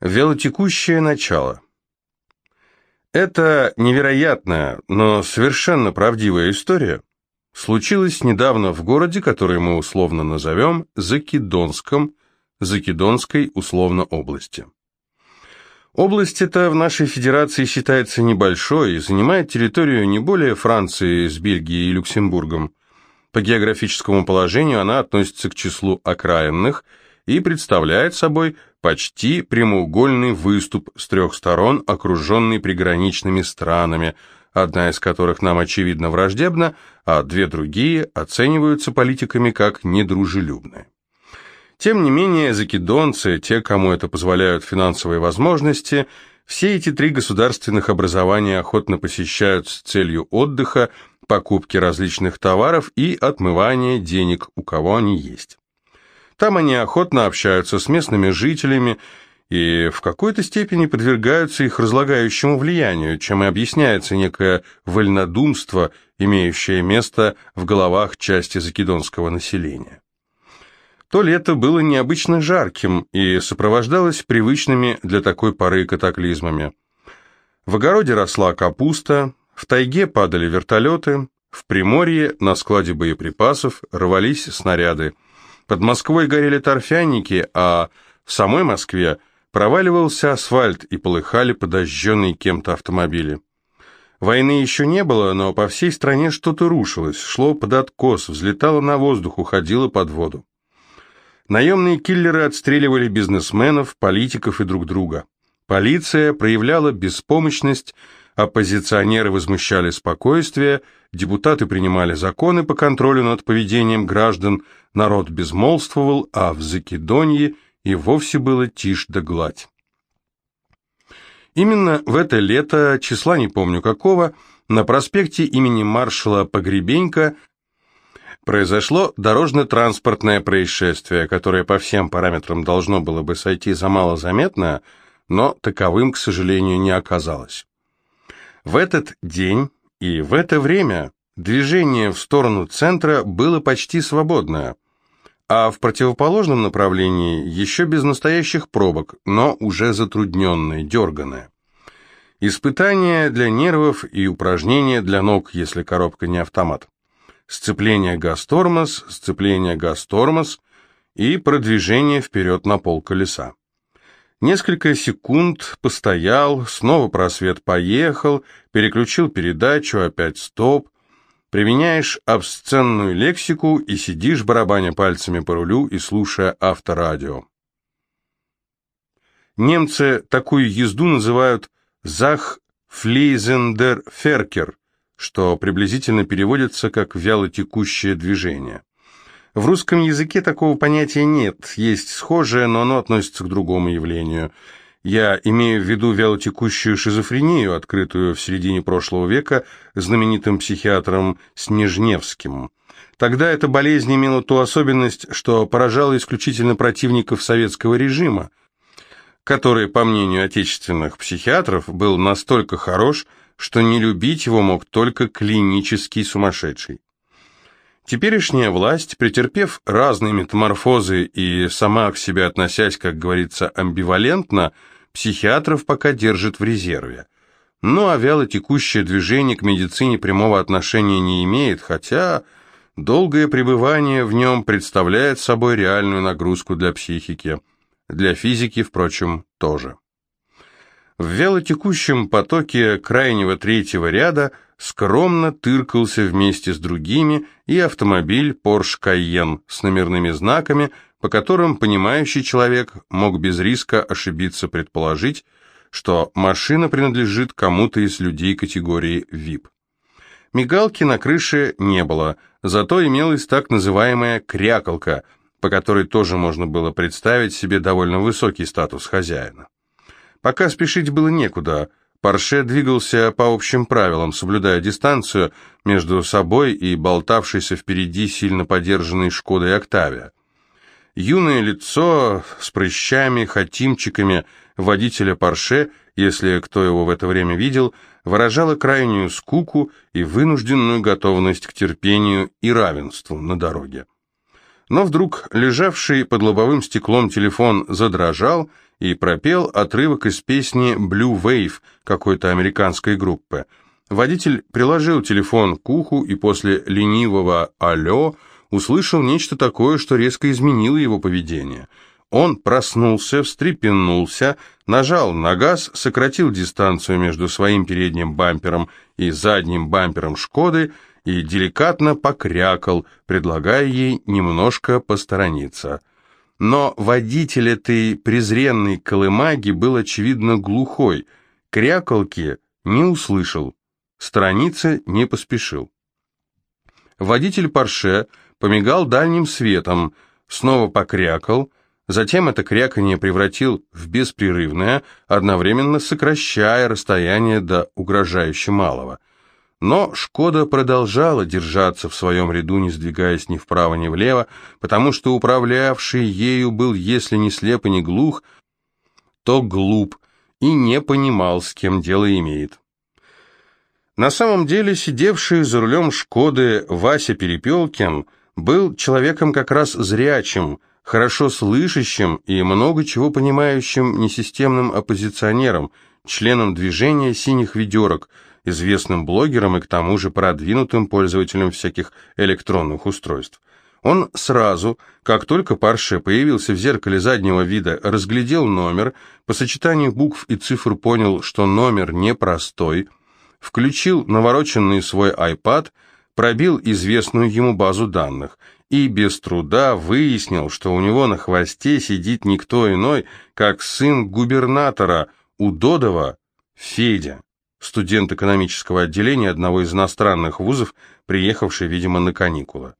Велотекущее начало. Это невероятная, но совершенно правдивая история случилась недавно в городе, который мы условно назовем Закидонском, Закидонской условно области. Область эта в нашей федерации считается небольшой и занимает территорию не более Франции с Бельгией и Люксембургом. По географическому положению она относится к числу окраинных и представляет собой почти прямоугольный выступ с трех сторон, окруженный приграничными странами, одна из которых нам очевидно враждебна, а две другие оцениваются политиками как недружелюбные. Тем не менее, закидонцы, те, кому это позволяют финансовые возможности, все эти три государственных образования охотно посещают с целью отдыха, покупки различных товаров и отмывания денег, у кого они есть. Там они охотно общаются с местными жителями и в какой-то степени подвергаются их разлагающему влиянию, чем и объясняется некое вольнодумство, имеющее место в головах части закидонского населения. То лето было необычно жарким и сопровождалось привычными для такой поры катаклизмами. В огороде росла капуста, в тайге падали вертолеты, в Приморье на складе боеприпасов рвались снаряды – под Москвой горели торфяники, а в самой Москве проваливался асфальт и полыхали подожженные кем-то автомобили. Войны еще не было, но по всей стране что-то рушилось, шло под откос, взлетало на воздух, уходило под воду. Наемные киллеры отстреливали бизнесменов, политиков и друг друга. Полиция проявляла беспомощность, оппозиционеры возмущали спокойствие, депутаты принимали законы по контролю над поведением граждан, народ безмолвствовал, а в Закидонье и вовсе было тишь да гладь. Именно в это лето, числа не помню какого, на проспекте имени маршала Погребенька произошло дорожно-транспортное происшествие, которое по всем параметрам должно было бы сойти за малозаметное, но таковым, к сожалению, не оказалось. В этот день и в это время движение в сторону центра было почти свободное, а в противоположном направлении еще без настоящих пробок, но уже затрудненное, дерганное. Испытания для нервов и упражнения для ног, если коробка не автомат. Сцепление газ-тормоз, сцепление газ-тормоз и продвижение вперед на пол колеса. Несколько секунд постоял, снова просвет поехал, переключил передачу, опять стоп. Применяешь обсценную лексику и сидишь, барабаня пальцами по рулю и слушая авторадио. Немцы такую езду называют «зах флейзендер феркер», что приблизительно переводится как «вялотекущее движение». В русском языке такого понятия нет, есть схожее, но оно относится к другому явлению. Я имею в виду вялотекущую шизофрению, открытую в середине прошлого века знаменитым психиатром Снежневским. Тогда эта болезнь имела ту особенность, что поражала исключительно противников советского режима, который, по мнению отечественных психиатров, был настолько хорош, что не любить его мог только клинический сумасшедший. Теперешняя власть, претерпев разные метаморфозы и сама к себе относясь, как говорится, амбивалентно, психиатров пока держит в резерве. Ну а вяло текущее движение к медицине прямого отношения не имеет, хотя долгое пребывание в нем представляет собой реальную нагрузку для психики. Для физики, впрочем, тоже. В вялотекущем потоке крайнего третьего ряда – скромно тыркался вместе с другими и автомобиль Porsche Cayenne с номерными знаками, по которым понимающий человек мог без риска ошибиться предположить, что машина принадлежит кому-то из людей категории VIP. Мигалки на крыше не было, зато имелась так называемая «крякалка», по которой тоже можно было представить себе довольно высокий статус хозяина. Пока спешить было некуда – Порше двигался по общим правилам, соблюдая дистанцию между собой и болтавшейся впереди сильно подержанной «Шкодой Октавия». Юное лицо с прыщами, хатимчиками водителя Порше, если кто его в это время видел, выражало крайнюю скуку и вынужденную готовность к терпению и равенству на дороге. Но вдруг лежавший под лобовым стеклом телефон задрожал и пропел отрывок из песни «Blue Wave» какой-то американской группы. Водитель приложил телефон к уху и после ленивого «Алло» услышал нечто такое, что резко изменило его поведение. Он проснулся, встрепенулся, нажал на газ, сократил дистанцию между своим передним бампером и задним бампером «Шкоды» и деликатно покрякал, предлагая ей немножко посторониться. Но водитель этой презренной колымаги был, очевидно, глухой, крякалки не услышал, сторониться не поспешил. Водитель Порше помигал дальним светом, снова покрякал, затем это кряканье превратил в беспрерывное, одновременно сокращая расстояние до угрожающе малого – но «Шкода» продолжала держаться в своем ряду, не сдвигаясь ни вправо, ни влево, потому что управлявший ею был, если не слеп и не глух, то глуп и не понимал, с кем дело имеет. На самом деле, сидевший за рулем «Шкоды» Вася Перепелкин был человеком как раз зрячим, хорошо слышащим и много чего понимающим несистемным оппозиционером, членом движения «Синих ведерок», известным блогером и к тому же продвинутым пользователем всяких электронных устройств. Он сразу, как только Парше появился в зеркале заднего вида, разглядел номер, по сочетанию букв и цифр понял, что номер непростой, включил навороченный свой iPad, пробил известную ему базу данных и без труда выяснил, что у него на хвосте сидит никто иной, как сын губернатора Удодова Федя студент экономического отделения одного из иностранных вузов, приехавший, видимо, на каникулы.